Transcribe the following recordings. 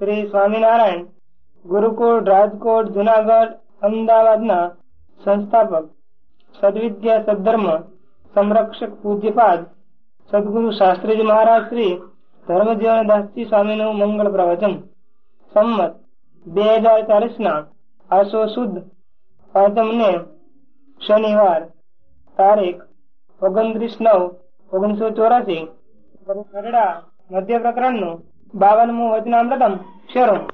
શ્રી સ્વામિનારાયણ, ગુરુકુળ, રાજકોટ, જુનાગઢ, અમદાવાદના સંસ્થાપક, સદવિદ્યા સદધર્મ, સંરક્ષક પૂજ્યપાદ, સદગુરુ શાસ્ત્રીજી મહારાજ શ્રી ધર્મજીવનદાસજી સ્વામી નું મંગળ પ્રવચન. સંમત બે હજાર ચાલીસ ના આસો સુદ પાંચમને શનિવાર તારીખ ઓગણત્રીસ નવ ઓગણીસો ચોરાસી ખરડા મધ્ય પ્રકરણનું બાવનમું વચનામૃતમ શરૂ.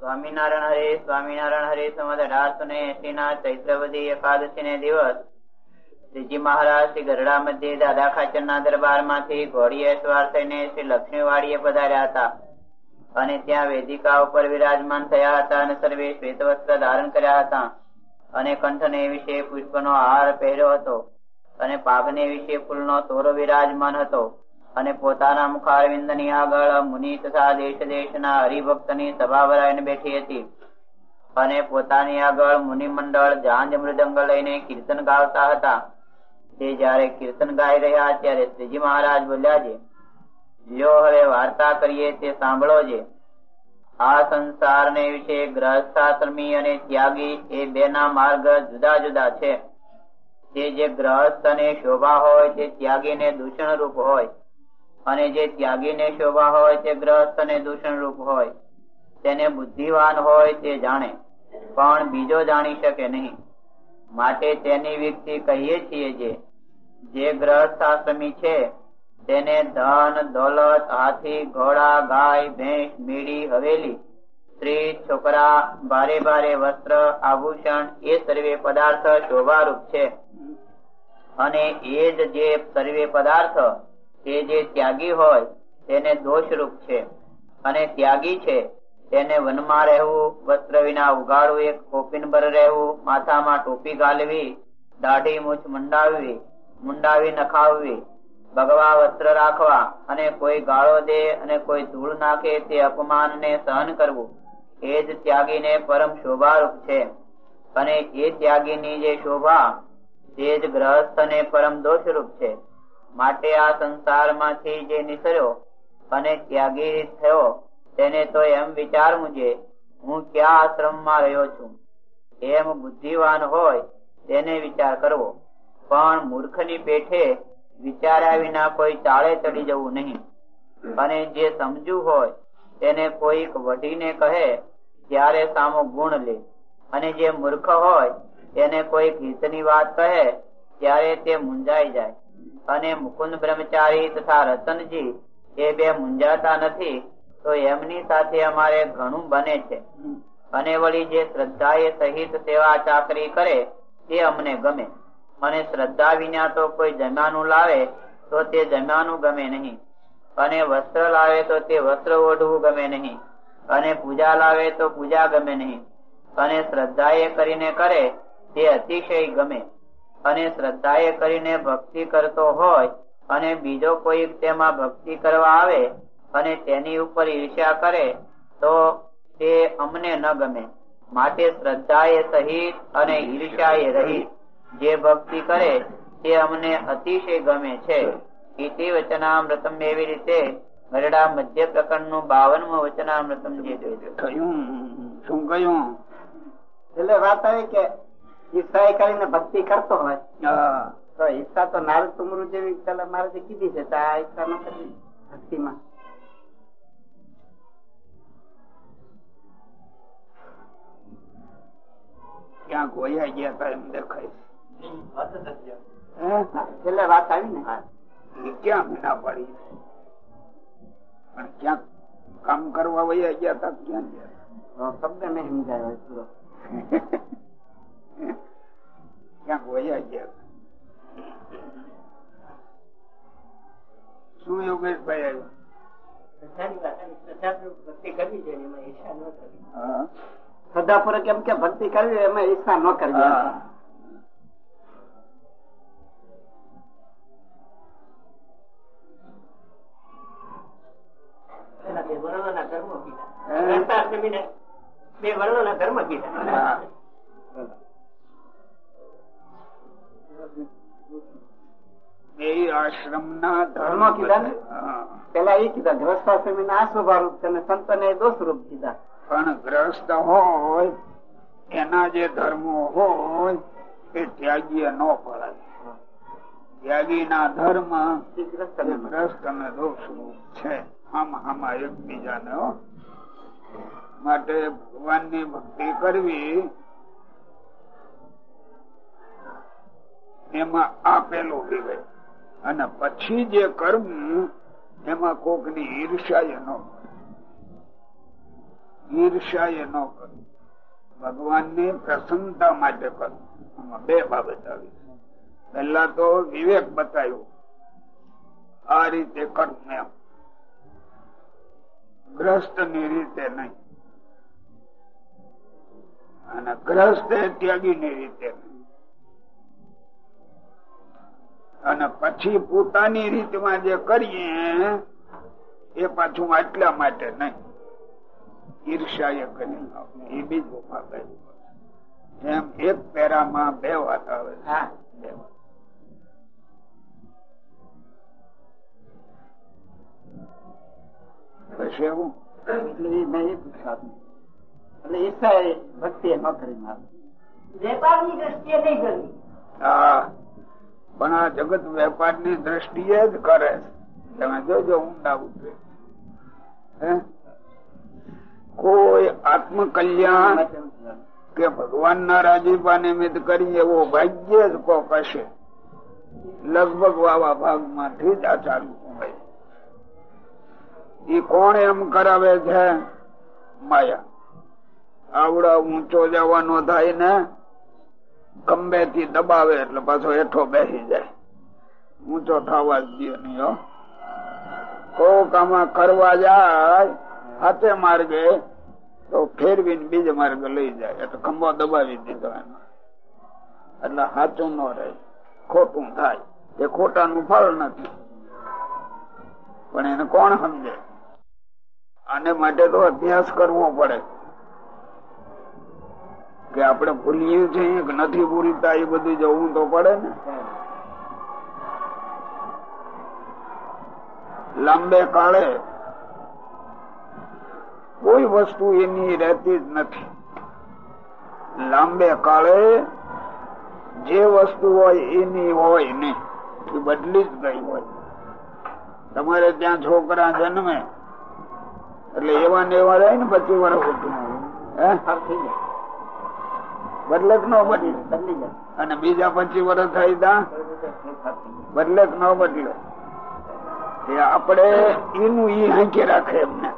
સ્વામિનારાયણ હરે સ્વામિનારાયણ હરે સમજ અઢારસો ને એસી ના ચૈત્રવદી એકાદશી ને દિવસ. શ્રીજી મહારાજ શ્રી ગરડા મધ્ય દાદા ખાચર ના દરબારમાંથી ઘોડીએ સવાર થઈને શ્રી લક્ષ્મી વાડીએ પધાર્યા હતા. અને ત્યાં વેદિકા ઉપર વિરાજમાન થયા હતા અને સર્વે શ્વેત વસ્ત્ર ધારણ કર્યા હતા. અને કંઠને વિશે પુષ્પનો હાર પહેર્યો હતો અને પાઘને વિશે ફૂલનો તોરો વિરાજમાન હતો અને પોતાના મુખારવિંદની આગળ મુનિ તથા દેશ દેશના હરિભક્તની સભા ભરાઈને બેઠી હતી. અને પોતાની આગળ મુનિ મંડળ જાંજ મૃદંગ લઈને કીર્તન ગાવતા હતા. તે જ્યારે કીર્તન ગાઈ રહ્યા ત્યારે શ્રીજી મહારાજ બોલ્યા છે જો હવે વાર્તા કરીએ તે સાંભળો છે આ સંસાર ને વિશે ગ્રહસ્થાશ્રમી અને ત્યાગી એ બે ના માર્ગ જુદા જુદા છે. તે જે ગ્રહસ્થ ને શોભા હોય તે ત્યાગી ને દૂષણ રૂપ હોય અને જે ત્યાગી ને શોભા હોય તે ગ્રહસ્થ ને દૂષણ રૂપ હોય. તેને બુદ્ધિવાન હોય તે જાણે, પણ બીજો જાણી શકે નહીં. માટે તેની વ્યક્તિ કહીએ છીએ જે જે ગ્રહસ્થાશ્રમી છે તેને ધન, દોલત, હાથી, ઘોડા, ગાય, ભેંસ મીડી હવેલી, સ્ત્રી, છોકરા, ભારે ભારે વસ્ત્ર, આભૂષણ, એ સર્વે પદાર્થ શોભારૂપ છે. અને એ જ જે સર્વે પદાર્થ તે જે ત્યાગી હોય, તેને દોષરૂપ છે. અને ત્યાગી છે, તેને વનમાં રહેવું, વસ્ત્ર વિના ઉગાડવું, એક કોપિનબર રહેવું, માથામાં ટોપી ગાલવી, દાઢી મૂછ મુંડાવવી, મુંડાવી નખાવવી ભગવા વસ્ત્ર રાખવા અને કોઈ ગાળો દે અને કોઈ ધૂળ નાખે તે અપમાન ને સહન કરવું, એ જ ત્યાગીને પરમ શોભારૂપ છે. અને એ ત્યાગીની જે શોભા, તે જ ગ્રહસ્થ ને પરમ દોષરૂપ છે. માટે આ સંસારમાંથી જે નીકળ્યો અને ત્યાગી થયો, તેને તો એમ વિચારવું છે હું ક્યાં આશ્રમમાં રહ્યો છું? એમ બુદ્ધિવાન હોય, તેને વિચાર કરવો. પણ મૂર્ખની પેઠે વિચાર્યા વિના કોઈ ચાળે ચડી જવું નહીં. અને જે સમજુ હોય, તેને કોઈક વઢીને કહે ત્યારે સામો ગુણ લે. અને જે મૂર્ખ હોય, તેને કોઈક હિતની વાત કહે, ત્યારે તે મુંજાઈ જાય. અને મુકુંદ બ્રહ્મચારી તથા રતનજી, એ બે મુંજાતા નથી, તો એમની સાથે અમારે ઘણું બને છે. અને વળી જે શ્રદ્ધા એ સહિત સેવા ચાકરી કરે, તે અમને ગમે. અને શ્રદ્ધા વિના તો કોઈ જમ્યાનું લાવે તો તે જમ્યાનું ગમે નહીં. અને વસ્ત્ર લાવે તો તે વસ્ત્ર ઓઢવું ગમે નહીં. અને પૂજા લાવે તો પૂજા ગમે નહીં. અને શ્રદ્ધા એ કરીને કરે તે અતિશય ગમે. અને શ્રદ્ધા એ કરીને ભક્તિ કરતો હોય અને બીજો કોઈ તેમાં ભક્તિ કરવા આવે અને તેની ઉપર ઈર્ષ્યા કરે તો તે અમને ન ગમે. માટે શ્રદ્ધા એ સહિત અને ઈર્ષ્યા એ રહિત જે ભક્તિ કરે તે અમને અતિશય ગમે છે. ઇતિ વચનામૃતમ એવી રીતે ગરડા મધ્ય પ્રકરણનું બાવનમું વચનામૃતમ જે કયું? શું કહ્યું એટલે વાત આવી કે ઈચ્છા કરીને ભક્તિ કરતો હોય. તો ઈચ્છા તો નારદ તુમરું જેવી પેલા મારે કીધી છે તો આ ઈચ્છા ન કરી ભક્તિમાં. ક્યાંક વયા ગયા તા એમ દેખાય? છેલ્લે વાત આવી ને ક્યાં ના પડી પણ ક્યાંક કામ કરવા વયા ગયા તા ક્યાં ગયા? શબ્દ નહીં સમજાય પૂરો. ક્યાંક વયા ગયા શું યોગેશભાઈ આવ્યો? ભક્તિ કરવી જોઈએ એમાં ઈચ્છા ન કરવી. સદા પર એમ કે ભક્તિ કરવી એમાં ઈચ્છા ન કરવી. બે વર્ણોના ધર્મો કીધા. હે? ગ્રંથાશ્રમીને બે વર્ણોના ધર્મ કીધા. હા. બે આશ્રમ ના ધર્મો કીધા ને? પેલા એ કીધા ગ્રસ્તાશ્રમી ના સ્વભાવરૂપ છે અને સંતોને દોષરૂપ કીધા. પણ ગ્રસ્ત હોય એના જે ધર્મો હોય એ ત્યાગીય ન પડાય. ત્યાગી ના ધર્મ ગ્રસ્ત અને દોષ રૂપ છે. આમ, આમાં એકબીજાને માટે ભગવાનની ભક્તિ કરવી, એમાં આપેલું કહેવાય અને પછી જે કર્મ, એમાં કોકની ઈર્ષાએ ન ઈર્ષાએ ન કરવી ભગવાન પ્રસન્નતા માટે કરવું આમાં બે બાબત આવી. પહેલા તો વિવેક બતાવ્યો. આ રીતે કર્મ એમ. ગ્રસ્તની રીતે નહીં. અને ગ્રસ્ત ત્યાગી ની રીતે અને પછી પોતાની રીતમાં જે કરીએ એ પાછું આટલા માટે નહીં. ઈર્ષા કરી એ બીજું ભાગ એમ એક પેરામાં બે વાત આવે છે. બે વાત. પછી એવું એટલે એ મેં એ પૂછ્યું એટલે ઈચ્છા ભક્તિ ન કરી નાખી વેપારની દ્રષ્ટિએ નહીં કરવી હા પણ આ જગત વેપારની દ્રષ્ટિએ જ કરે તમે જોજો ઊંડા ઉતરે. કોઈ આત્મ કલ્યાણ કે ભગવાન ના રાજીપા નિમિત્ત કરી એવો ભાગ્ય જ કોક હશે. લગભગ વાવા ભાગમાંથી જ આ ચાલુ. ઈ કોણ એમ કરાવે છે? માયા. આવડા ઊંચો જવાનો થાય ને કંબે થી દબાવે એટલે પાછો હેઠો બેસી જાય. ઊંચો થવા જ દે નહીં કોક આમાં કરવા જાય, હાથે માર્ગે, તો ફેરવીને બીજે માર્ગે લઈ જાય. એટલે ખંભો દબાવી દીધો એનો. એટલે સાચું ન રહે. ખોટું થાય. એ ખોટાનું ફળ નથી. પણ એને કોણ સમજે? આને માટે તો અભ્યાસ કરવો પડે. કે આપણે ભૂલીએ છીએ કે નથી ભૂલતા, એ બધું જવું તો પડે ને. લાંબે કાળે કોઈ વસ્તુ એની રહેતી જ નથી. લાંબે કાળે જે વસ્તુ હોય એની હોય નહીં એ બદલી જ ગઈ હોય. તમારે ત્યાં છોકરા જન્મે એટલે એવા ને એવા રહે ને પછી વર્ષ બદલક ન બદલી. અને બીજા પચીસ વર્ષ થઈ તા બદલક ન બદલે. આપણે એનું ઈ હાંકી રાખે એમને.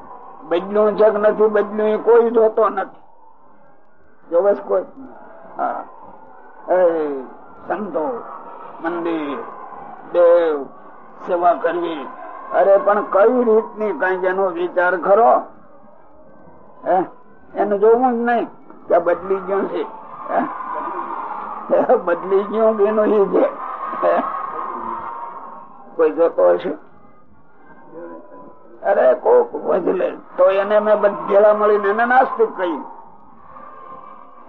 બદલું છે કે નથી બદલું એ કોઈ જોતો નથી. જોવે છે કોઈ. હા. એ સંતો મંદિર દેવ સેવા કરવી. અરે, પણ કઈ રીતની કઈ એનો વિચાર ખરો? હે? એનું જોવું જ નહીં કે બદલી ગયું છે? બદલી ગયું બેનું એ છે? કોઈ જોતો હશે? અરે, કોક વજલે. તો એને મેં ભેળા મળીને એને નાસ્તિક કહ્યું.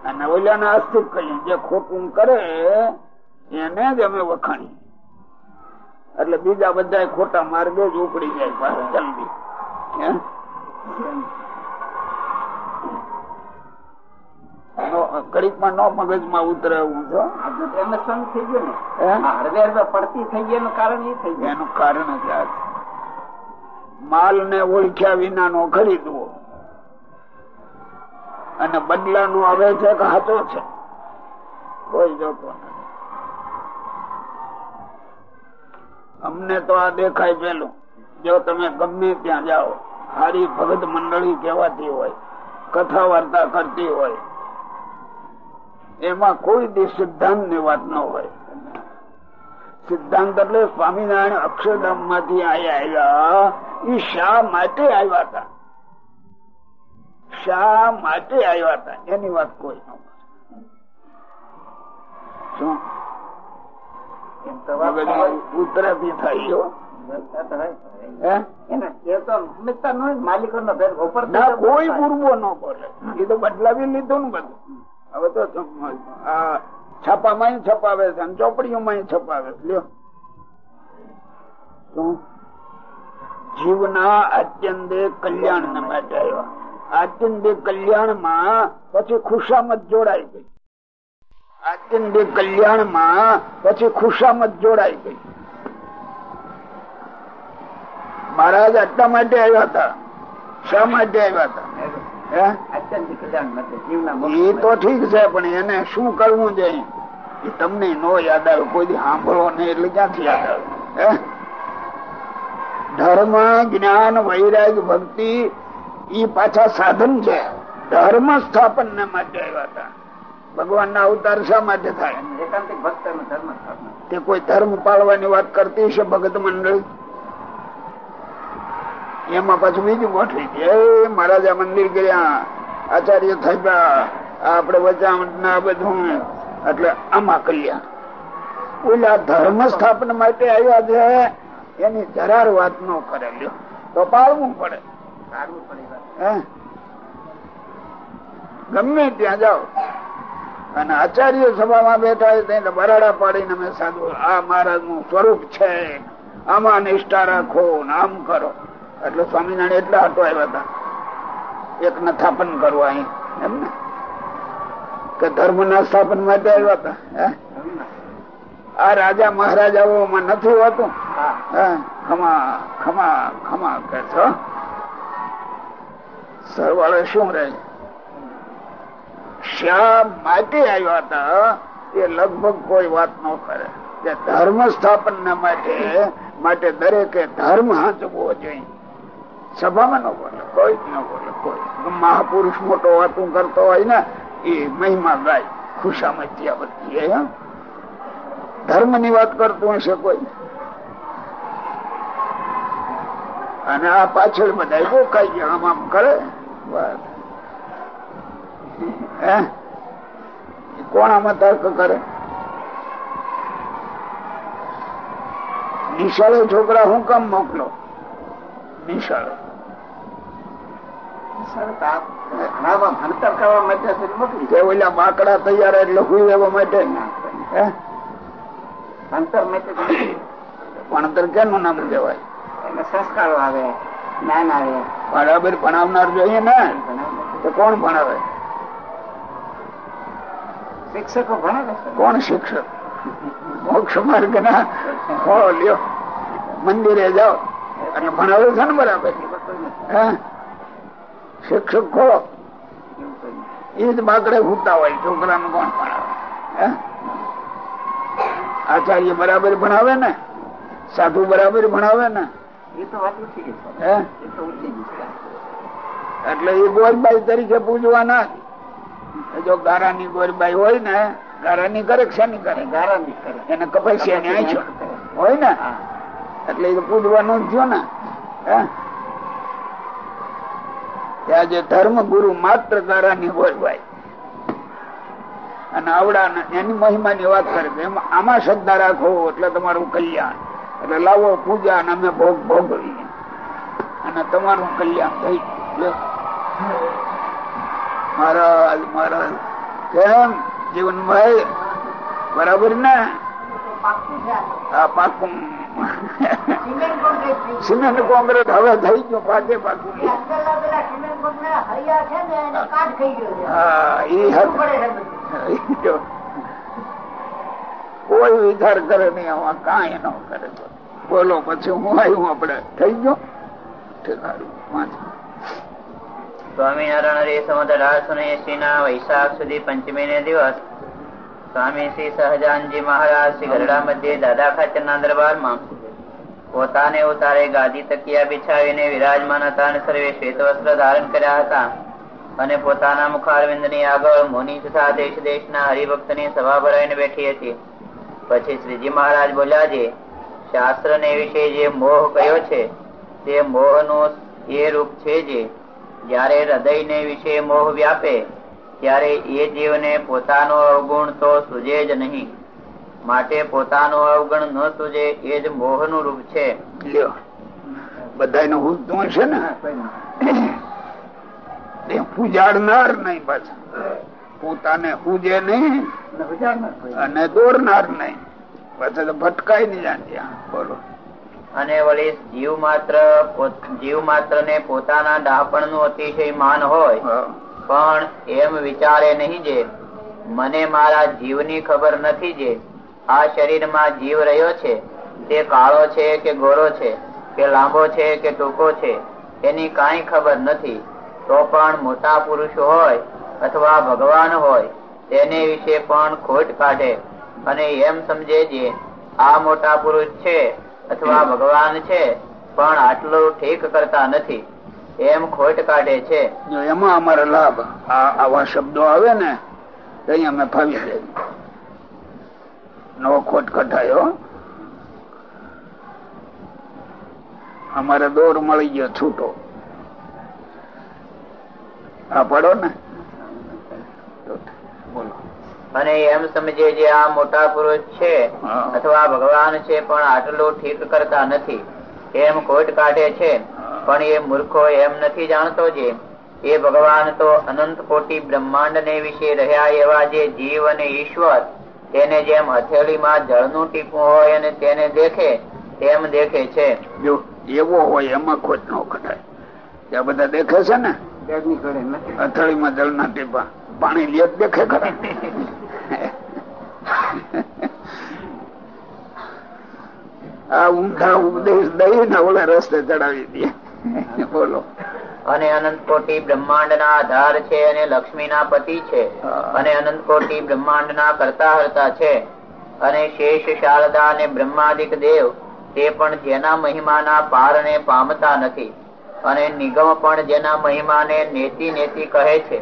અને ઓલા નાસ્તિક કહ્યું. જે ખોટું કરે, એને જ અમે વખાણી એટલે બીજા બધા ખોટા માર્ગે જ ઉપડી જાય પાછા જલ્દી. હે? નો- મગજમાં ઉતરે હું છો. સંગ થઈ ગયો ને. હળવે હળવે પડતી થઈ ગઈ એનું કારણ એ થઈ ગયું. એનું કારણ જ આ છે. માલ ને ઓળખ્યા વિના નો ખરીદવો અને બદલા નો આવે છે કે હાથો છે. કોઈ જોતો નથી. અમને તો આ દેખાય પેલું. જો તમે ગમે ત્યાં જાઓ, હારી ભગત મંડળી કહેવાતી હોય કથા વાર્તા કરતી હોય, એમાં કોઈ દી સિદ્ધાંતની વાત ન હોય. સિદ્ધાંત એટલે સ્વામિનારાયણ અક્ષરધામમાંથી આવ્યા એ શા માટે આવ્યા હતા? શા માટે આવ્યા હતા? એની વાત કોઈ ન શું? એમ તો વાત હોય. મગજમાં ઉતરાથી થાય હો. બોલતા તો હોય. હે? એને એ તો સમજતા ન હોય માલિકો નો ભેદ કોઈ પૂર્વો ન બોલે એ તો બદલાવી લીધું ને બધું હવે તો છાપામાં છપાવે છે અને ચોપડીઓમાં છપાવે છે? જીવના આત્યંતે કલ્યાણ માટે આવ્યા આત્યંતે કલ્યાણમાં પછી ખુશામત જોડાઈ ગઈ આત્યંતે કલ્યાણમાં પછી ખુશામત જોડાઈ ગઈ. મહારાજ આટલા માટે આવ્યા હતા. શા માટે આવ્યા હતા? એ તો ઠીક છે, પણ એને શું કરવું જોઈએ એ તમને નો યાદ આવે કોઈ સાંભળો નહીં, એટલે ક્યાંથી યાદ આવે? ધર્મ, જ્ઞાન, વૈરાગ, ભક્તિ એ પાછા સાધન છે. ધર્મ સ્થાપન માટે આવ્યા હતા. ભગવાન ના અવતાર શા માટે થાય? તે કોઈ ધર્મ પાળવાની વાત કરતી છે ભગત મંડળી? એમાં પાછું બીજું ગોઠવી દે. એ મહારાજા મંદિર ગયા. આચાર્ય થયા આપડે વચામત ના બધું. એટલે આમાં કલ્યાણ ઓલા ધર્મ સ્થાપન માટે આવ્યા છે. એની જરાર વાત ન કરેલી તો પાળવું પડે. પાળવું પડે હે? ગમે ત્યાં જાઓ. અને આચાર્ય સભામાં બેઠા હોય ત્યાં બરાડા પાડીને અમે સાધુ આ મહારાજનું સ્વરૂપ છે. આમાં નિષ્ઠા રાખો આમ કરો. એટલે સ્વામિનારાયણ એટલા હાટો આવ્યા હતા. એક સ્થાપન કરવા અહીં એમ ને? કે ધર્મ ના સ્થાપન માટે આવ્યા હતા? આ રાજા મહારાજાઓમાં નથી હોતું? હે? ખમા ખમા ખમા કે છો સરવાળે શું રહે? શા માટે આવ્યા હતા એ લગભગ કોઈ વાત ન કરે. કે ધર્મ સ્થાપન માટે માટે દરેકે ધર્મ હાંચવો જોઈએ. સભામાં ન બોલે, કોઈ જ ન બોલે, કોઈ. મહાપુરુષ મોટો વાતું કરતો હોય ને, એ મહિમા ગાય ખુશામતી બધી વધીએ ધર્મની વાત કરતું હશે કોઈ? અને આ પાછળ બધા ગોખાઈ ગયા આમ આમ કરે? બસ કોણ આમાં તર્ક કરે? નિશાળે છોકરા હું કામ મોકલો? નિશાળે. ભણતર કરવા માટે મોકલી. કે ઓલા બાકડા તૈયાર એટલે માટે હે? ભણતર માટે ભણતર કેનું નામ કહેવાય એને સંસ્કારો આવે જ્ઞાન આવે. બરાબર ભણાવનાર જોઈએ ને? તો કોણ ભણાવે? શિક્ષકો ભણાવે કોણ શિક્ષક? મોક્ષ માર્ગ ના લ્યો. મંદિરે જાઓ. અને ભણાવે છે ને બરાબર. હે? શિક્ષક ખો એ જ બાકડે ભૂતા હોય છોકરાને કોણ ભણાવે? આચાર્ય બરાબર ભણાવે ને? સાધુ બરાબર ભણાવે ને? એટલે એ ગોરબાઈ તરીકે પૂજવાના. જ. ગારાની ગોરબાઈ હોય ને ગારાની કરે શેની કરે? ગારાની કરે. એને કપાસિયાની આંચો. હોય ને? એટલે એ પૂજવાનું જ ને? ત્યાં જે ધર્મ ગુરુ માત્ર ગારાની ગોરબાઈ. અને આવડા ને એની મહિમાની વાત કરે એમાં આમાં શ્રદ્ધા રાખો એટલે તમારું કલ્યાણ. એટલે લાવો પૂજા અને અમે ભોગ ભોગવીએ. અને તમારું કલ્યાણ થઈ લ્યો. મહારાજ મહારાજ. કેમ? જીવનભાઈ, બરાબર ને? સિમેન્ટ કોન્ક્રીટ હવે થઈ ગયું, પાકે પાકું. કોઈ વિચાર કરે નહીં, આમાં કાંઈ ન કરે. બોલો, પછી હું આવ્યું આપડે થઈ ગયો? ઠેકાડું સ્વામિનારાયણ હરે સમત અઢારસો ને ના વૈશાખ સુધી પંચમી ને દિવસ. સ્વામી શ્રી સહજાનજી મહારાજ શ્રી ગરડા મધ્ય દાદા ખાચર ના દરબારમાં પોતાને ઉતારે ગાદી તકિયા બિછાવીને વિરાજમાન હતા અને સર્વે શ્વેત વસ્ત્ર ધારણ કર્યા હતા. અને પોતાના મુખારવિંદની આગળ મુનિ તથા દેશ દેશના હરિભક્તની સભા ભરાઈને બેઠી હતી. પછી શ્રીજી મહારાજ બોલ્યા છે શાસ્ત્ર ને વિશે જે મોહ કયો છે, તે મોહનું એ રૂપ છે જે જ્યારે હૃદયને વિશે મોહ વ્યાપે ત્યારે એ જીવને પોતાનો અવગુણ તો સુજે જ નહીં. માટે પોતાનો અવગુણ ન સુજે એ જ મોહનું રૂપ છે. લ્યો. હું છે ને? પૂજાડનાર નહીં પાછા. પોતાને હુજે નહીં અને દોરનાર નહીં. પાછા તો ભટકાઈ નહીં ત્યાં. બોલો. અને વળી જીવ માત્ર જીવ માત્ર ને પોતાના ડાપણનું અતિશય માન હોય પણ એમ વિચારે નહીં જે મને મારા જીવની ખબર નથી જે આ શરીરમાં જીવ રહ્યો છે તે કાળો છે કે ગોરો છે કે લાંબો છે કે ટૂંકો છે એની કાંઈ ખબર નથી. તો પણ મોટા પુરુષ હોય અથવા ભગવાન હોય તેને વિશે પણ ખોટ કાઢે અને એમ સમજે જે આ મોટા પુરુષ છે અથવા ભગવાન છે, પણ આટલું ઠીક કરતા નથી. એમ ખોટ કાઢે છે. એમાં અમારે લાભ. આવા શબ્દો આવે ને, તો અમે ફાવી નવો ખોટ કઢાયો. અમારે દોર મળી ગયો છૂટો. આ પડો ને. બોલો. અને એમ સમજે જે આ મોટા પુરુષ છે અથવા ભગવાન છે પણ આટલું ઠીક કરતા નથી. એમ ખોટ કાઢે છે પણ એ મૂર્ખો એમ નથી જાણતો જે. એ ભગવાન તો અનંત કોટી બ્રહ્માંડ ને વિશે રહ્યા એવા જે જીવ અને ઈશ્વર. તેને જેમ હથેળીમાં જળનું ટીપું હોય અને તેને દેખે તેમ દેખે છે. જો એવો હોય એમાં ખોટ ન કઢાય ત્યાં બધા દેખે છે ને? હથેળીમાં જળના ટીપા. પાણી લે દેખે ખરા. આ ઊંધા ઉપદેશ દઈ ને ઓલા રસ્તે ચડાવી દે. બોલો. અને અનંત કોટી બ્રહ્માંડ ના આધાર છે અને લક્ષ્મી ના પતિ છે. અને અનંત કોટી બ્રહ્માંડ ના કરતા હરતા છે. અને શેષ શારદા અને બ્રહ્માદિક દેવ તે પણ જેના મહિમાના પારને પામતા નથી. અને નિગમ પણ જેના મહિમાને નેતિ નેતિ કહે છે.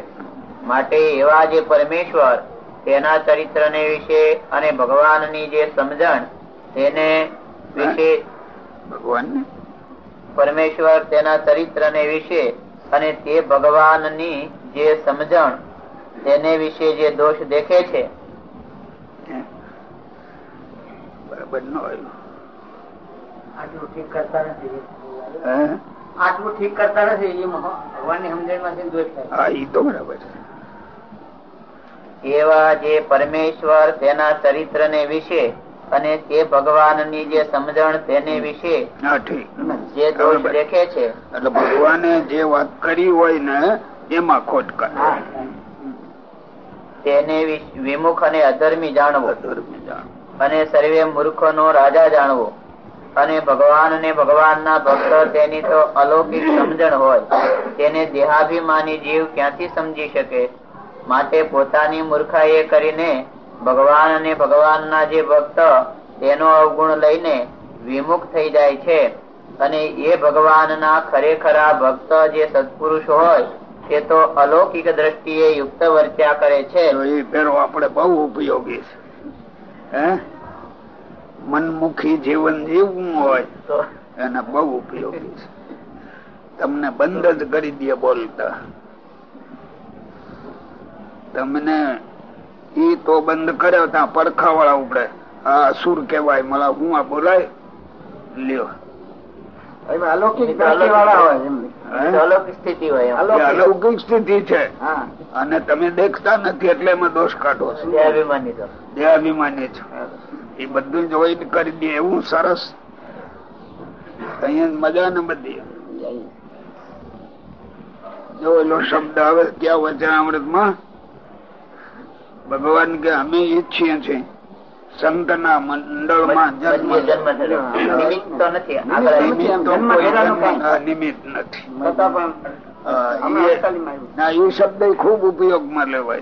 માટે એવા જે પરમેશ્વર તેના ચરિત્રને વિશે અને ભગવાનની જે સમજણ તેને વિશે ભગવાન પરમેશ્વર તેના ચરિત્રને વિશે અને તે ભગવાનની જે સમજણ તેને વિશે જે દોષ દેખે છે. બરાબર ન હોય. આટલું ઠીક કરતા નથી. હે? આટલું ઠીક કરતા નથી. એ ભગવાનની સમજણમાંથી દોષ થાય. હા ઈ તો બરાબર છે. એવા જે પરમેશ્વર તેના ચરિત્ર ને વિશે અને તે ભગવાનની જે સમજણ તેને વિશે જે દોષ દેખે છે. એટલે ભગવાને જે વાત કરી હોય ને એમાં ખોટ કરે. તેને વિમુખ અને અધર્મી જાણવો. અને સર્વે મૂર્ખો નો રાજા જાણવો. અને ભગવાન ને ભગવાનના ભક્ત તેની તો અલૌકિક સમજણ હોય. તેને દેહાભિમાની જીવ ક્યાંથી સમજી શકે? માટે પોતાની મૂર્ખાએ કરીને ભગવાન અને ભગવાનના જે ભક્ત તેનો અવગુણ લઈને વિમુખ થઈ જાય છે. અને એ ભગવાનના ખરેખરા ભક્ત જે સત્પુરુષ હોય તે તો અલૌકિક દ્રષ્ટિએ યુક્ત વર્ત્યા કરે છે. એ ફેરો આપણે બહુ ઉપયોગી છે. હે? મનમુખી જીવન જીવવું હોય તો એને બહુ ઉપયોગી છે. તમને બંધ જ કરી દે બોલતા. તમને ઈ તો બંધ કર્યો ત્યાં પડખા વાળા ઉપડે. આ સુર કેવાય मला હું આ બોલાય. લ્યો. અલૌકિક દ્રષ્ટિવાળા હોય એમ હે? અલૌકિક સ્થિતિ હોય એમ. એ અલૌકિક સ્થિતિ છે. અને તમે દેખતા નથી એટલે એમાં દોષ કાઢો છો. દેહાભિમાની છો. એ બધું જોઈ કરી દે એવું સરસ. અહીંયા મજા ને બધી. જો એલો શબ્દ આવે ક્યાં વચનામૃતમાં ભગવાન કે અમે ઈચ્છીએ છીએ સંતના મંડળમાં જન્મ જન્મ થયો. નથી. નિમિત્ત નથી. એ- ના શબ્દ ખૂબ ઉપયોગમાં લેવાય.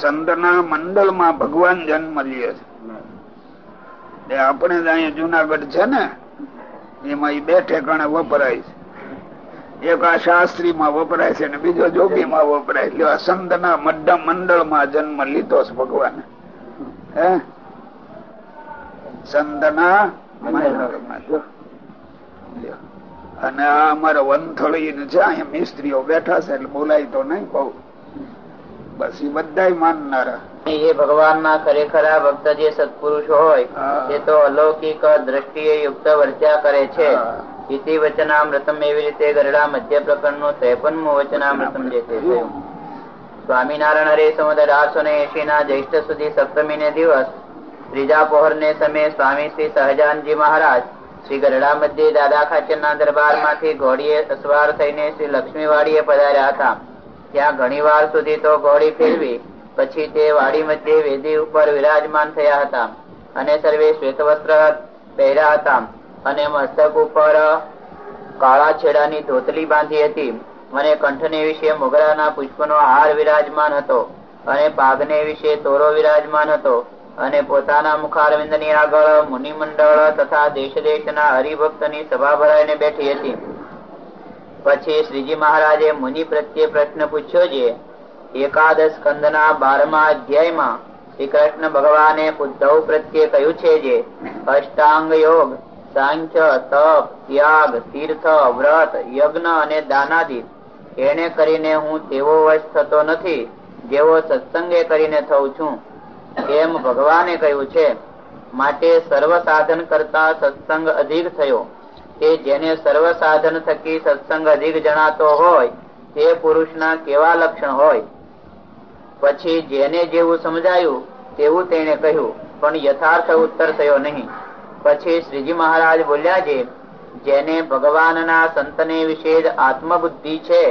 સંતના મંડળમાં ભગવાન જન્મ લે છે. એ આપણે જ અહીંયા જુનાગઢ છે ને એમાં એ બે ઠેકાણે વપરાય છે. એક આ શાસ્ત્રી માં વપરાય છે ને બીજો જોગી માં વપરાય. એટલે આ સંતના મડ્ડા મંડળમાં જન્મ લીધો છે ભગવાન. હે? લ્યો. લ્યો. અને આ અમારે વંથળી ને છે અહીંયા મિસ્ત્રીઓ બેઠા છે એટલે બોલાય તો નહીં બહુ. બસ એ બધા માનનારા. એ ભગવાન ના ખરેખર ભક્ત જે સત્પુરુષ હોય એ તે તો અલૌકિક દ્રષ્ટિએ યુક્ત વર્ત્યા કરે છે. ઇતિ વચનામૃતમ એવી રીતે ગરડા મધ્ય પ્રકરણનું ત્રેપનમું વચનામૃતમ જે છે સ્વામિનારાયણ હરે સમુદ્ર આઠસો ને એસી ના જ્યેષ્ઠ સુધી સપ્તમી ને દિવસ ત્રીજા પહોર ને સમયે સ્વામી શ્રી સહજાનજી મહારાજ શ્રી ગરડા મધ્ય દાદા ખાચર ના દરબારમાંથી ઘોડીએ અસવાર થઈને શ્રી લક્ષ્મીવાડીએ પધાર્યા હતા ત્યાં ઘણી વાર સુધી તો ઘોડી ફેરવી પછી તે વાડી મધ્યે વેદી ઉપર વિરાજમાન થયા હતા અને સર્વે શ્વેત વસ્ત્ર પહેર્યા હતા અને મસ્તક ઉપર કાળા છેડાની ધોતલી બાંધી હતી અને કંઠને વિશે મોગરાના પુષ્પનો હાર વિરાજમાન હતો અને પાગને વિશે તોરો વિરાજમાન હતો અને પોતાના મુખારવિંદની આગળ મુનિ મંડળ તથા દેશ દેશના હરિભક્તની સભા ભરાઈને બેઠી હતી. પછી શ્રીજી મહારાજે મુનિ પ્રત્યે પ્રશ્ન પૂછ્યો છે એકાદશ સ્કંદના બારમા અધ્યાયમાં શ્રી કૃષ્ણ ભગવાને ઉદ્ધવ પ્રત્યે કહ્યું છે જે અષ્ટાંગ યોગ સાંખ્ય તપ, ત્યાગ, તીર્થ, વ્રત, યજ્ઞ અને દાનાદિ. એને કરીને હું તેવો વશ થતો નથી, જેવો સત્સંગે કરીને થઉં છું. એમ ભગવાને કહ્યું છે, માટે સર્વ સાધન કરતા સત્સંગ અધિક થયો. તે જેને સર્વ સાધન થકી સત્સંગ અધિક જણાતો હોય, તે પુરુષના કેવા લક્ષણ હોય? પછી જેને જેવું સમજાયું, તેવું તેને કહ્યું, પણ યથાર્થ ઉત્તર થયો નહીં. પછી શ્રીજી મહારાજ બોલ્યા છે, જેને ભગવાનના સંતને વિશે આત્મબુદ્ધિ છે,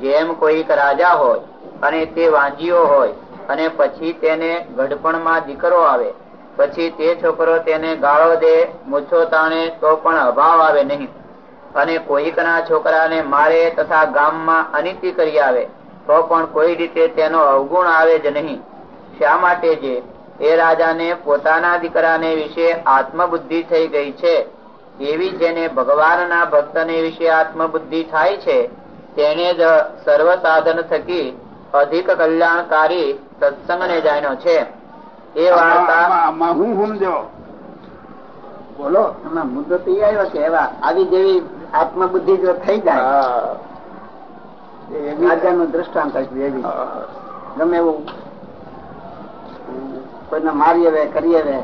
જેમ કોઈક રાજા હોય અને તે વાંજીઓ હોય અને પછી તેને ગઢપણમાં દીકરો આવે, પછી તે છોકરો તેને ગાળો દે, મૂછો તાણે તો પણ અભાવ આવે નહીં. અને કોઈકના છોકરાને મારે તથા ગામમાં અનિતિ કરી આવે, તો પણ કોઈ રીતે તેનો અવગુણ આવે જ નહીં. શા માટે જે એ રાજાને પોતાના દીકરાને વિશે આત્મબુદ્ધિ થઈ ગઈ છે. એવી જેને ભગવાનના ભક્તને વિશે આત્મબુદ્ધિ થાય છે તેને જ સર્વ સાધન થકી અધિક કલ્યાણકારી સત્સંગને જાણ્યો છે. એ વાર્તા હું સમજો? બોલો. એમના મુદ્દો તો આવ્યો છે એવા આવી જેવી આત્મબુદ્ધિ જો થઈ જાય રાજાનું દ્રષ્ટાંત. ગમે એવું કોઈને મારી હવે કરીએ વે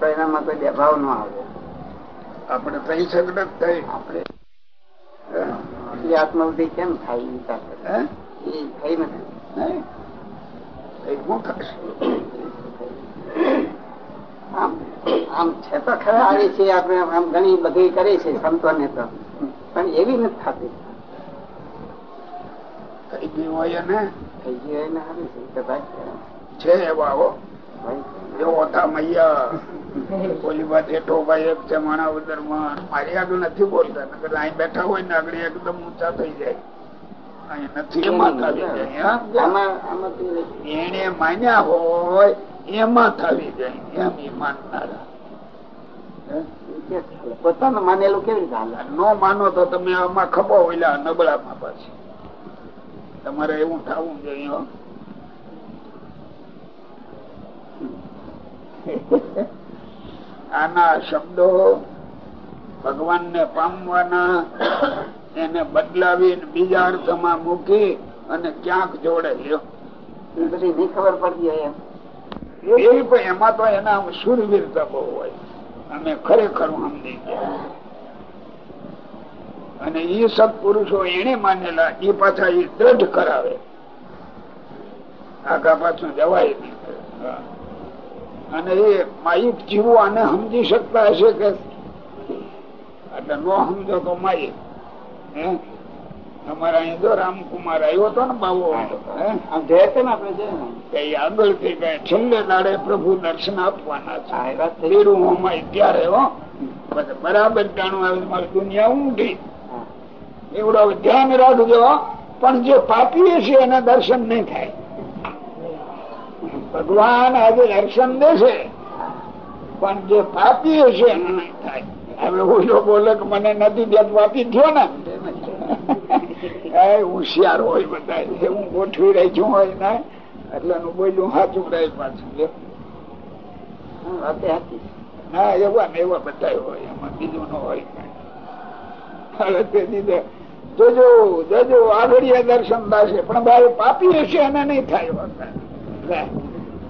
તો એનામાં કોઈ દેભાવ ન આવે. આપણે થઈ થઈ. આપણે એટલી આત્મબુદ્ધિ કેમ થાય વિચાર એ થઈ નથી? આમ છે તો ખરા આવી છે આપણે આમ ઘણી બધી કરી છે સંતોને તો. પણ એવી નથી થતી. થઈ ગયું હોય ને થઈ ગઈ ને આવી છે ભાઈ છે એવા હો ભાઈ મૈયા. ઓલી વાત હેઠો ભાઈ એક છે માણાવદરમાં. મારી આગળ નથી બોલતા. નકર અહીં બેઠા હોય ને આગળ એકદમ ઊંચા થઈ જાય. એને માન્યા હોય એમાં થવી જાય. એમ ઈ માનનારા. પોતાનું માનેલું કેવી રીતે નો માનો તો તમે આમાં ખપો ઓલા નબળામાં પાછી. તમારે એવું થવું જોઈએ હો. આના શબ્દો ભગવાન ને પામવાના એને બદલાવી બીજા અર્થમાં મૂકી અને ક્યાંક જોડે લ્યો. એ બધી ખબર પડતી એમ. એમાં તો એના સુરવીરતા બહુ હોય. અમે ખરેખર સમજી ગયા અને એ સત્પુરુષો એને માનેલા એ પાછા એ દ્રઢ કરાવે. આગા પાછું જવાય નહીં. અને એ માયુક જીવો આને સમજી શકતા હશે કે એટલે નો સમજો તો માયિક હે? અમારા અહીં જો રામકુમાર આવ્યો હતો ને કે એ આગળથી કઈ છેલ્લે દાડે પ્રભુ દર્શન આપવાના છે. હોમાય ત્યારે બરાબર જાણું આવે મારી દુનિયા ઊંઘી. એવડો ધ્યાન રાખજો પણ જે પાપીએ છે એના દર્શન નહીં થાય. ભગવાન આજે દર્શન દેશે. પણ જે પાપી હશે હવે ઓલો બોલે કે મને નથી દેત પાપી થયો ને. હોશિયાર હોય બધા હું ગોઠવી રાખ્યું હોય ને એટલે હું બોલ્યું સાચું રહે પાછું. હા એવા ને એવા બધા હોય એમાં બીજું ન હોય. હવે તે દીધે જોજો જોજો આગળ દર્શન થશે. પણ ભાઈ પાપી હશે એને નહીં થાય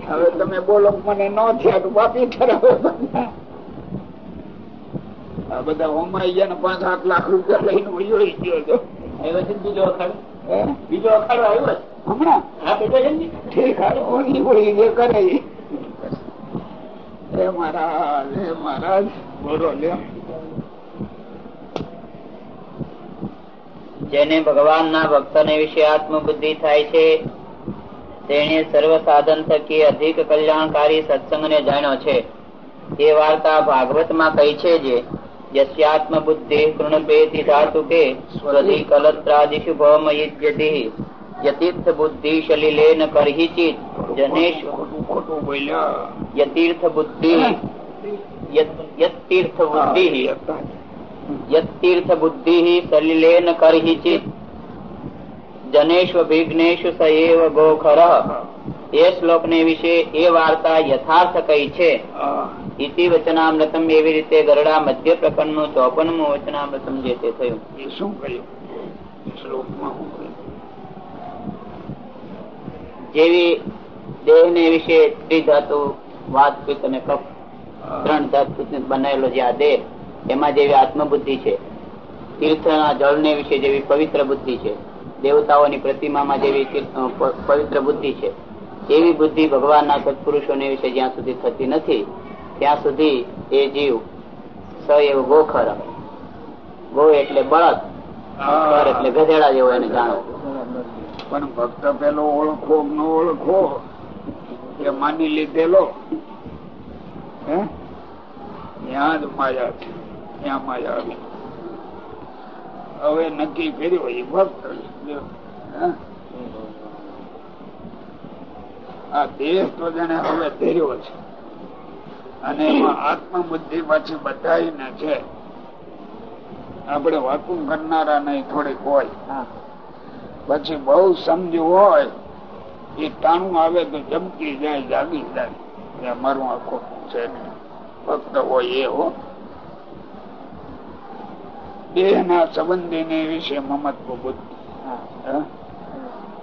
હવે તમે બોલો મને ન થયા તો પાપી ઠરાવો બધા. આ બધા હોમાઈ ગયા ને પાંચ સાત લાખ રૂપિયા લઈને વયો ગયો છો હે? બીજો અખાડો આવ્યો હમણાં? આ બેઠો છે ને ઠીક હાલો ઓલી ઓલી જે કરે હે મહારાજ હે મહારાજ બોલો લ્યો જેને ભગવાનના ભક્તને વિશે આત્મબુદ્ધિ થાય છે તેણે સર્વ સાધન થકી અધિક કલ્યાણકારી સત્સંગને જાણ્યો છે. એ વાર્તા ભાગવતમાં કહી છે જે, યસ્યાત્મ બુદ્ધિ કૃણપેતિ ધાતુ કે સ્વધિ કલત્રાદિશુ ભવમયજ્યતિ યતીર્થ બુદ્ધિ શલિલેન કરહિચિત જનેશ ખોટું ખોટું બોલ્યા યતીર્થ બુદ્ધિ યતીર્થ બુદ્ધિ યતીર્થ બુદ્ધિ સલિલેન કરહિચિત જનેશ્વ વિઘ્નેશુ સએવ ગોખર એ શ્લોક ને વિશે એ વાર્તા યથાર્થ કઈ છે ઇતિ વચનામૃતમ એવી રીતે ગરડા મધ્ય પ્રકરણનું ચોપનમું વચનામૃતમ જે તે થયું એ શું કહ્યું શ્લોકમાં જેવી દેહ ને વિશે ત્રિધાતુ વાત પિત્ત અને કફ ત્રણ ધાતુ બનાવેલો જે આ દેહ એમાં જેવી આત્મબુદ્ધિ છે તીર્થના જળ ને વિશે જેવી પવિત્ર બુદ્ધિ છે દેવતાઓની પ્રતિમામાં જેવી પવિત્ર બુદ્ધિ છે, એવી બુદ્ધિ ભગવાનના સત્પુરુષોને વિશે જ્યાં સુધી થતી નથી, ત્યાં સુધી એ જીવ સ એવ ગોખર, ગો એટલે બળદ એટલે ગધેડા જેવો એને જાણો. પણ ભક્ત પેલો ઓળખો ન ઓળખો કે માની લીધેલો. હે? ત્યાં જ માયા છે ત્યાં માયા છે. હવે નક્કી કર્યો એ ભક્ત આ દેહ તો જેને હવે ધેર્યો છે. અને એમાં આત્મબુદ્ધિ પાછી બધાને છે. આપણે વાકુમ કરનારા નહીં થોડીક હોય. પછી બહુ સમજ્યું હોય એ ટાણું આવે તો જમકી જાય જાગી જાય. કે અમારું આખો છે ભક્ત ફક્ત હોય એ હો. દેહ ના સંબંધી ને વિશે મમત્વ બુદ્ધિ.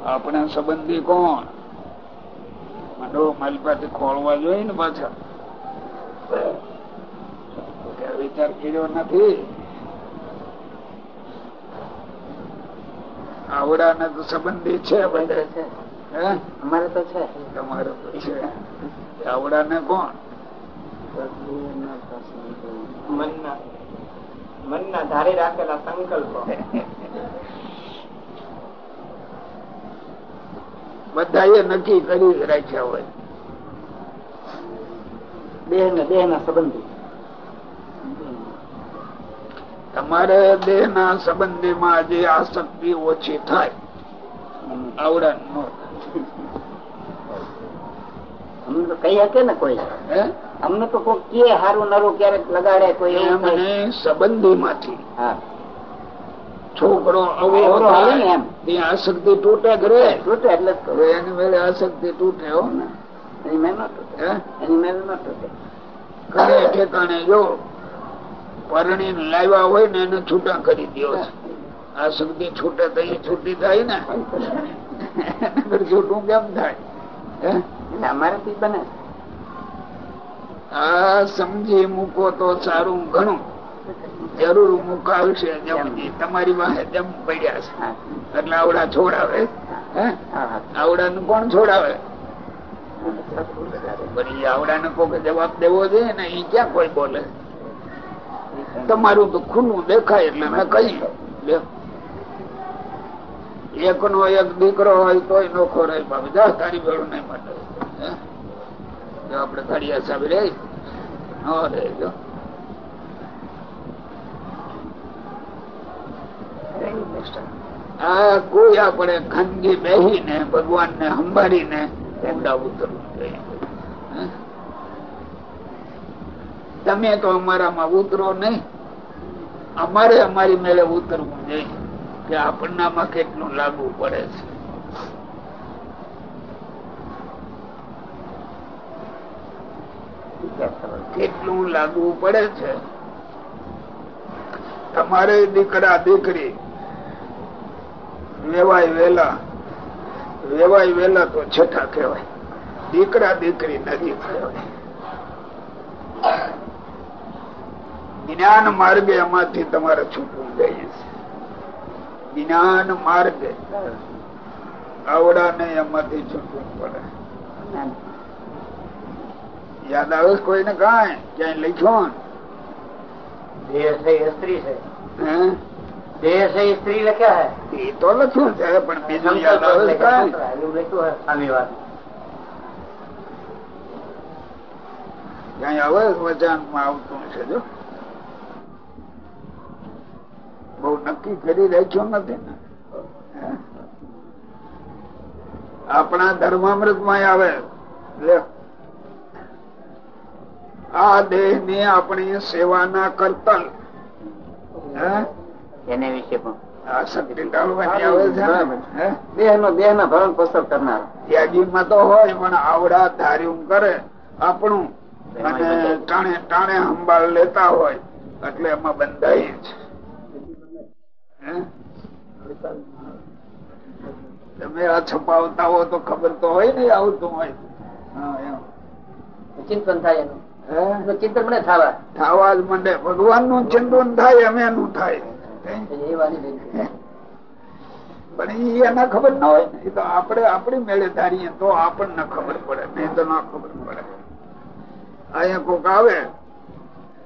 આપણા સંબંધી કોણ? મંડો મારી પાસે ખોળવા જોઈએ ને પાછા. વિચાર કર્યો નથી. આવડા ને તો સંબંધી છે બધા હે? અમારે તો છે. તમારે તો છે. આવડા ને કોણ મનના. મનના ધારે રાખેલા સંકલ્પો. બધા એ નક્કી કરી રાખ્યા હોય. દેહ ને દેહ ના સંબંધી. તમારે દેહ ના સંબંધી માં જે આસક્તિ ઓછી થાય આવડા નો કહી શકે ને કોઈ. હે? અમને તો કોઈ કે હારું નરું ક્યારેક લગાડે કોઈ એવું સંબંધી માંથી છોકરો અવો છોકરો હાલે ને થાય એમ. ત્યાં આસક્તિ તૂટે જ તૂટે એટલે જ કહું. હવે એની મેળે આસક્તિ તૂટે હો. ને એની મેલ ન તૂટે. એની મેલ ન તૂટે. ઘરે ઠેકાણે જો પરણી લાવ્યા હોય ને એને છૂટા કરી દો આ શક્તિ છૂટે તો એ છૂટી થાય ને. છૂટું કેમ થાય? અમારાથી બને. આ સમજી મૂકો તો સારું ઘણું. જરૂર મુકાવશે જમજી તમારી પાસે જમ પડ્યા છે. એટલે આવડા છોડાવે આવડા નું કોણ છોડાવે? આવડા ને કોઈ જવાબ દેવો જોઈએ ને એ ક્યાં કોઈ બોલે? તમારું તો ખુલ્લું દેખાય એટલે મેં કહી લ્યો. એક નો એક દીકરો હોય તોય નોખો રહી બાબુ જા તારી ભેળું નહીં માટે. હે? આપડે ઘડિયા સાહેબ રે નો રે જો આ કોઈ આપણે ખાનગી બેહીને ભગવાન ને સંભાળીને ઊંડા ઉતરવું જોઈએ હે? તમે તો અમારામાં ઉતરો નહીં અમારે અમારી મેળે ઉતરવું જોઈએ કે આપણનામાં કેટલું લાગુ પડે છે કેટલું લાગવું પડે છે? તમારે દીકરા, દીકરી, વેવાય વેલા વેવાય વેલા તો છઠ્ઠા કહેવાય. દીકરા, દીકરી નજીક જ્ઞાન માર્ગે એમાંથી તમારે છૂટવું જોઈએ. જ્ઞાન માર્ગે આવડા ને એમાંથી છૂટવું પડે. યાદ આવે છે કોઈને કાંઈ? ક્યાંય લખ્યો દેહ છે સ્ત્રી છે. દેહ છે સ્ત્રી લખ્યા હે? એ તો લખ્યું છે પણ બીજું યાદ આવે કાંઈ? એવું લખ્યું સામી વાત. ક્યાંય આવે વચાનમાં આવતું છે જો? બહુ નક્કી કરી રાખ્યું નથી આપણા ધર્મામૃતમાં આવે. લે. આ દેહની આપણી? એને વિશે પણ છે ને? હે? દેહ ના ભરણ પોષણ કરનાર ત્યાગીમાં તો હોય પણ આવડા ધાર્યું કરે આપણું અને ટાણે ટાણે સંભાળ લેતા હોય એટલે એમાં બંધાય છે હે? તમે આ છપાવતા હો તો ખબર તો હોય ને આવતું હોય હા, એમ. ચિંતન થાય એનું ચિંતન મને થાવા. થાવા જ માંડે. ભગવાનનું ચિંતન થાય અમે એનું થાય. પણ એને ખબર ના હોય એ તો આપણે આપણી મેળે ધારીએ તો આપણને ખબર પડે. નહીં તો ના ખબર પડે. અહીંયા કોક આવે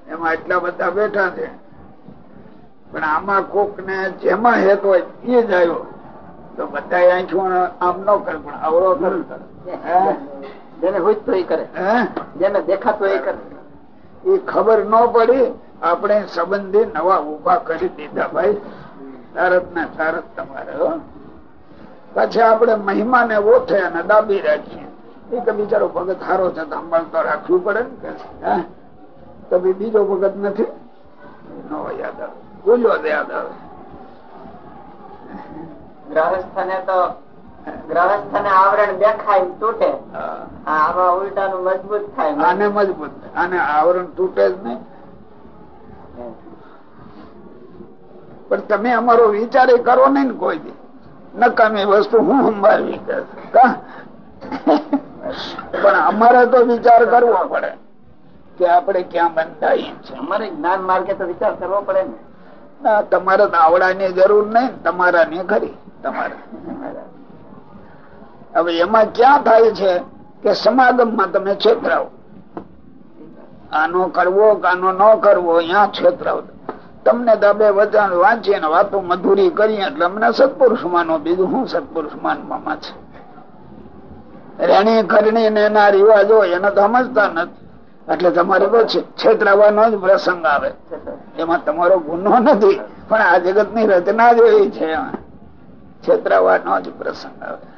એમાં એટલા બધા બેઠા છે. પણ આમાં કોક ને જેમાં હેત હોય એ જ આવ્યો. તો બધા આંખું આમ ન કરે પણ આવડો કરે. હે? જેને હોય તો એ કરે. જેને દેખાતો એ કરે. એ ખબર ન પડી આપણે સંબંધી નવા ઊભા કરી દીધા ભાઈ. તારત ને તારત તમારે પછી આપણે મહિમા ને ઓઠે અને દાબી રાખીએ. એ તો બિચારો ભગત હારો છે સંભાળ તો રાખવું પડે ને. તો બીજો ભગત નથી? નો યાદ આવે. બોલ્યો યાદ આવે. ગ્રહસ્થને તો આવરણ દેખાય તૂટે. હા. આમાં ઉલટાનું મજબૂત થાય. આને મજબૂત આને આવરણ તૂટે જ નહીં. પણ તમે અમારો વિચાર એ કરો નઈ ને કોઈ દી. નકામી વસ્તુ હું. કા? પણ અમારે તો વિચાર કરવો પડે કે આપણે ક્યાં બંધાઈએ છીએ. અમારે જ્ઞાન માર્ગે તો વિચાર કરવો પડે ને. ના, તમારે તો આવડાની જરૂર નહીં તમારા ને ખરી. તમારે. હવે એમાં ક્યાં થાય છે કે સમાગમમાં તમે છેતરાવો? આનો કરવો કાનો ન કરવો, અહીંયા છેતરાવ. તમને તો બે વચન વાંચીએ ને વાતો મધુરી કરીએ એટલે અમને સત્પુરુષ માનો, બીજું હું સત્પુરુષ માનવામાં છે? રેણી કરણી ને એના રિવાજો એને તો સમજતા નથી. એટલે તમારે તો છેતરાવાનો જ પ્રસંગ આવે. એમાં તમારો ગુનો નથી. પણ આ જગતની રચના જ એવી છે. છેતરાવાનો જ પ્રસંગ આવે.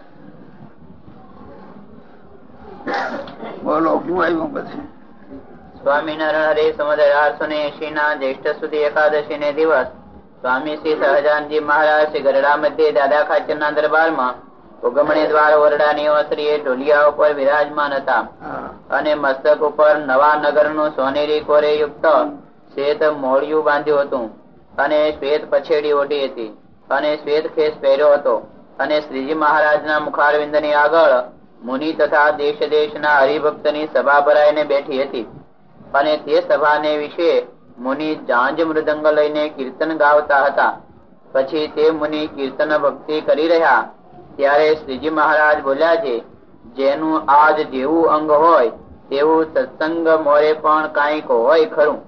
બોલો શું આવ્યું પછી? સ્વામિનારાયણ હરે સમુદ્ર અઢારસો ને એસી ના જ્યેષ્ઠ સુધી એકાદશી ને દિવસ સ્વામી શ્રી સહજાનજી મહારાજ શ્રી ગરડા મધ્યે દાદા ખાચર ના દરબારમાં ઉગમણી દ્વાર ઓરડાની ઓસરીએ ઢોલિયા ઉપર વિરાજમાન હતા. અને મસ્તક ઉપર નવા નગરનું સોનેરી કોરે યુક્ત શ્વેત મોડિયું બાંધ્યું હતું. અને શ્વેત પછેડી ઓઢી હતી. અને શ્વેત ખેસ પહેર્યો હતો. અને શ્રીજી મહારાજના મુખારવિંદની આગળ મુનિ તથા દેશ દેશના હરિભક્તની સભા ભરાઈને બેઠી હતી. અને તે સભાને વિશે મુનિ જાંજ મૃદંગ લઈને કીર્તન ગાવતા હતા. પછી તે મુનિ કીર્તન ભક્તિ કરી રહ્યા, ત્યારે શ્રીજી મહારાજ બોલ્યા છે, જેનું આજ જેવું અંગ હોય, તેવું સત્સંગ મોરે પણ કાંઈક હોય ખરું.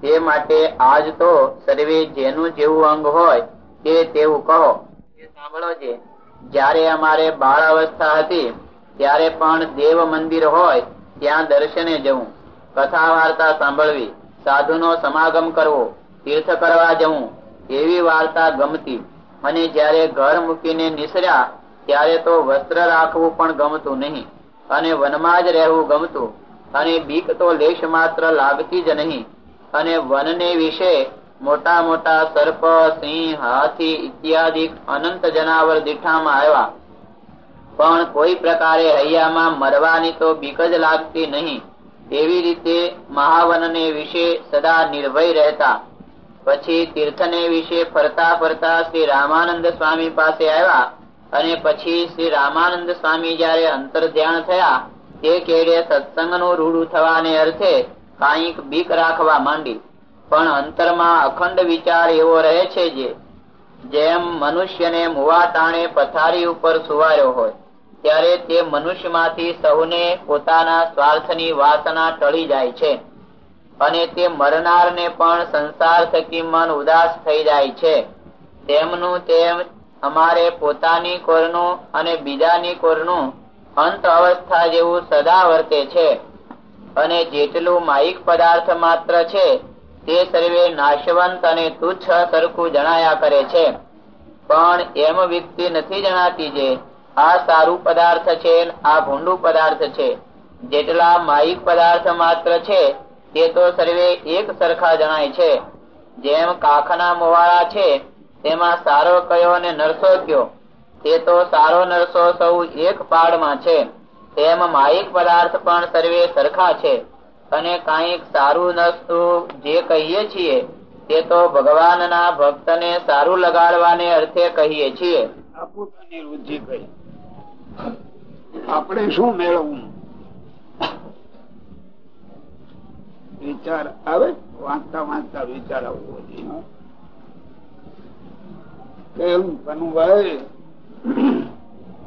તે માટે આજ તો સર્વે જેનું જેવું અંગ હોય, તે તેવું કહો. સાંભળો છે. જ્યારે અમારે બાળ અવસ્થા હતી ત્યારે પણ દેવ મંદિર હોય, ત્યાં દર્શને જવું કથા વાર્તા સાંભળવી, સાધુનો સમાગમ કરવો, તીર્થ કરવા જવું, એવી વાર્તા ગમતી. અને જ્યારે ઘર મૂકીને નિસર્યા, ત્યારે તો વસ્ત્ર રાખવું પણ ગમતું નહીં. અને વનમાં જ રહેવું ગમતું. અને બીક તો લેશ માત્ર લાગતી જ નહીં. અને વનને વિશે મોટા મોટા સર્પ, સિંહ, હાથી ઇત્યાદિ અનંત જનાવર દીઠામાં આવ્યા. પણ કોઈ પ્રકારે હૈયામાં મરવાની તો બીક જ લાગતી નહીં. તેવી રીતે મહાવનને વિશે સદા નિર્ભય રહેતા. પછી તીર્થને વિશે ફરતા ફરતા શ્રી રામાનંદ સ્વામી પાસે આવ્યા અને પછી શ્રી રામાનંદ સ્વામી જયારે અંતર ધ્યાન થયા, તે કેડે સત્સંગનું રૂડું થવાને અર્થે કાંઈક બીક રાખવા માંડી. પણ અંતરમાં અખંડ વિચાર એવો રહે છે જે, જેમ મનુષ્યને મુવા તાણે પથારી ઉપર સુવાર્યો હોય. ત્યારે તે મનુષ્યમાંથી સૌને પોતાના સ્વાર્થની વાસના ટળી જાય છે અને તે મરનારને પણ સંસાર થકી મન ઉદાસ થઈ જાય છે. તેમનું તેમ અમારે પોતાની કોરનું અને બીજાની કોરનું અંત અવસ્થા જેવું સદા વર્તે છે અને જેટલું માઇક પદાર્થ માત્ર છે તે સર્વે નાશવંત અને તુચ્છ સરખું જણાયા કરે છે. પણ એમ વ્યક્તિ નથી જણાતી જે આ સારું પદાર્થ છે આ ભૂંડું પદાર્થ છે. જેટલા માહિક પદાર્થ માત્ર છે, તે તો સર્વે એક સરખા જણાય છે. જેમ કાખના મોવાળા છે, તેમાં સારો કયો અને નરસો કયો? તે તો સારો નરસો સૌ એક પાડમાં છે. તેમ માહિક પદાર્થ પણ સર્વે સરખા છે. અને કંઈક સારું નરસું જે કહીએ છીએ, તે તો ભગવાનના ભક્તને સારું લગાડવાને અર્થે કહીએ છીએ. આપણે શું મેળવવું? વિચાર આવે? વાંચતા વાંચતા વિચાર આવવો જોઈએ કેમ? કનુભાઈ,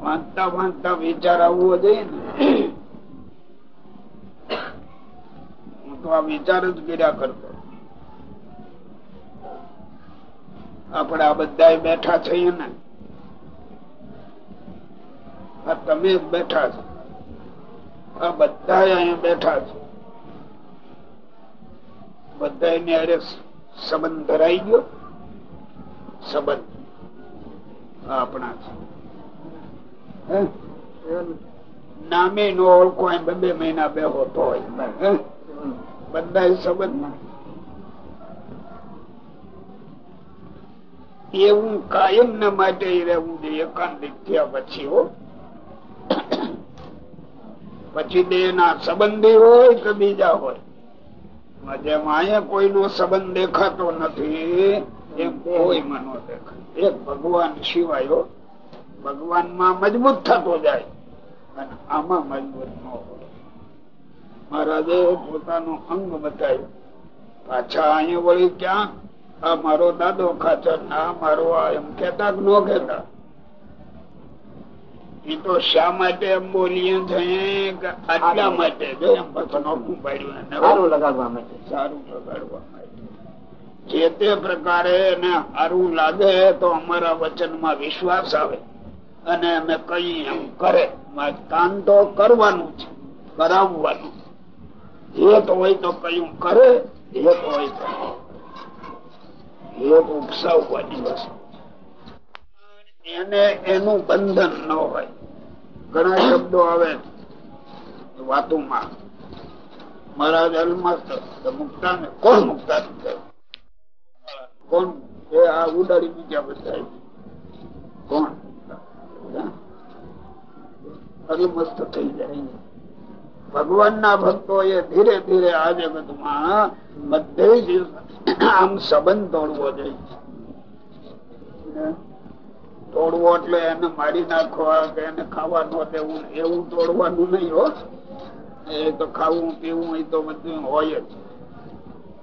વાંચતા વાંચતા વિચાર આવવો જોઈએ ને. હું તો આ વિચાર જ કર્યા કરતો. આપણે આ બધા બેઠા છીએ ને. આ તમે બેઠા છો. આ બધા અહીંયા બેઠા છો. બધા ને અરે સંબંધ ધરાઈ ગયો? સંબંધ. આપણા છે. નામે નો ઓળખો એમ બે બે હોતો હોય. બધા સંબંધ. એવું કાયમ ને માટે રહેવું જોઈએ. એકાંતિક થયા પછી હો. પછી દેહ ના સંબંધી હોય કે બીજા હોય? જેમ અહીંયા કોઈનો સંબંધ દેખાતો નથી, એમ કોઈ મનો દેખાય. એક ભગવાન સિવાય ભગવાનમાં મજબૂત થતો જાય અને આમાં મજબૂત ન હોય. મહારાજે પોતાનું અંગ બતાવ્યું. પાછા અહીંયા વળી ક્યાં? આ મારો દાદો ખાચર આ મારો આ, એમ કેતા ન કેતા એ તો શા માટે એમ બોલીએ છીએ આટલા માટે નોખું પાડ્યું સારું લગાડવા માટે. સારું લગાડવા માટે. જે તે પ્રકારે એને સારું લાગે તો અમારા વચનમાં વિશ્વાસ આવે. અને અમે કઈ એમ કરે. કામ તો કરવાનું છે કરાવવાનું. હેત હોય તો કયું કરે હેત હોય તો હેત ઉપસાવવાની વસ્તુ એને એનું બંધન ન હોય. ઘણા શબ્દો આવે વાતોમાં. મહારાજ અલમસ્ત મુક્તા ને કોણ મુક્તા કોણ? આ ઉડાડી બીજા બધા કોણ? અલમસ્ત થઈ જાય. ભગવાન ના ભક્તો એ ધીરે ધીરે આ જગતમાં મધ્ય આમ સંબંધ તોડવો જોઈએ. તોડવો એટલે એને મારી નાખવા કે એને ખાવા ન એવું તોડવાનું નહીં હો. એ તો ખાવું, પીવું, એ તો બધું હોય જ.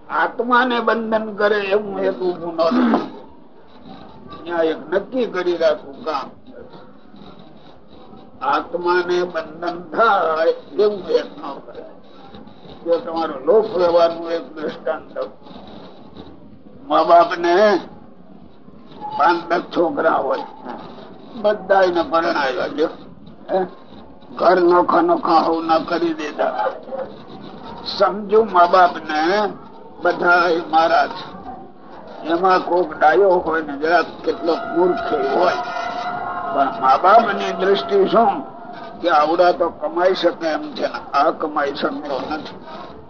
આત્માને બંધન કરે એવું હેતુ ન એક નક્કી કરી રાખવું કામ. આત્માને બંધન થાય એવું એક ન કરે. જો તમારો લોક વ્યવહારનું એક દ્રષ્ટાંત મા બાપ ને પાંચ દસ છોકરા હોય. બધા એને પરણાવ્યા જો ઘર નોખા નોખા હોવ ના કરી દીધા. સમજુ મા બાપ ને બધા મારા છે. એમાં કોક ડાયો હોય ને જરાક કેટલો મૂર્ખ હોય. પણ મા બાપની દ્રષ્ટિ શું? કે આવડા તો કમાઈ શકે એમ છે, આ કમાઈ શકતો નથી.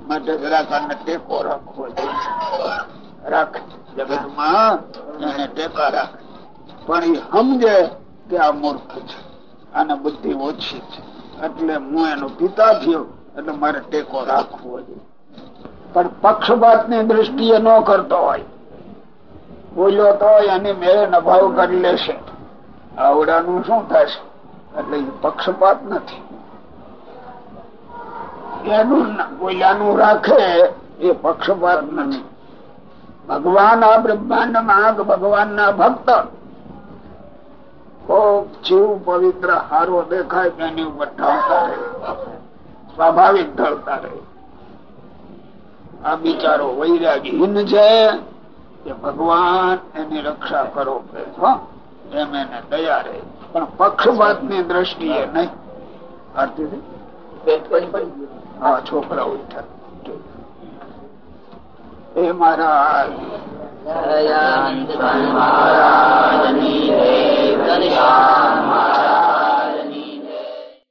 માટે જરાક આને ટેકો રાખવો જોઈએ. રાખે. જગતમાં એને ટેકા રાખે. પણ એ સમજે કે આ મૂર્ખ છે. આને બુદ્ધિ ઓછી છે. એટલે હું એનો પિતા થયો. એટલે મારે ટેકો રાખવો જોઈએ પણ પક્ષપાતની દ્રષ્ટિએ ન કરતો હોય. બોલ્યો તો એની મેળે નભાવ કરી લેશે. આવડાનું શું થશે? એટલે પક્ષપાત નથી. એનું બોલ્યાનું રાખે એ પક્ષપાત નથી. ભગવાન આ બ્રહ્માંડમાં ભગવાન ના ભક્ત. કોક જીવ પવિત્ર હારો દેખાય એની ઉપર ઢળતા રહે. સ્વાભાવિક ઢળતા રહે. આ બિચારો વૈરાગીહીન છે કે ભગવાન એની રક્ષા કરો કે એમ એને દયા રહે. પણ પક્ષપાતની દ્રષ્ટિએ નહીં. આરતી હા છોકરા હે મહારાજ દયાંત મહારાજની મહારાજ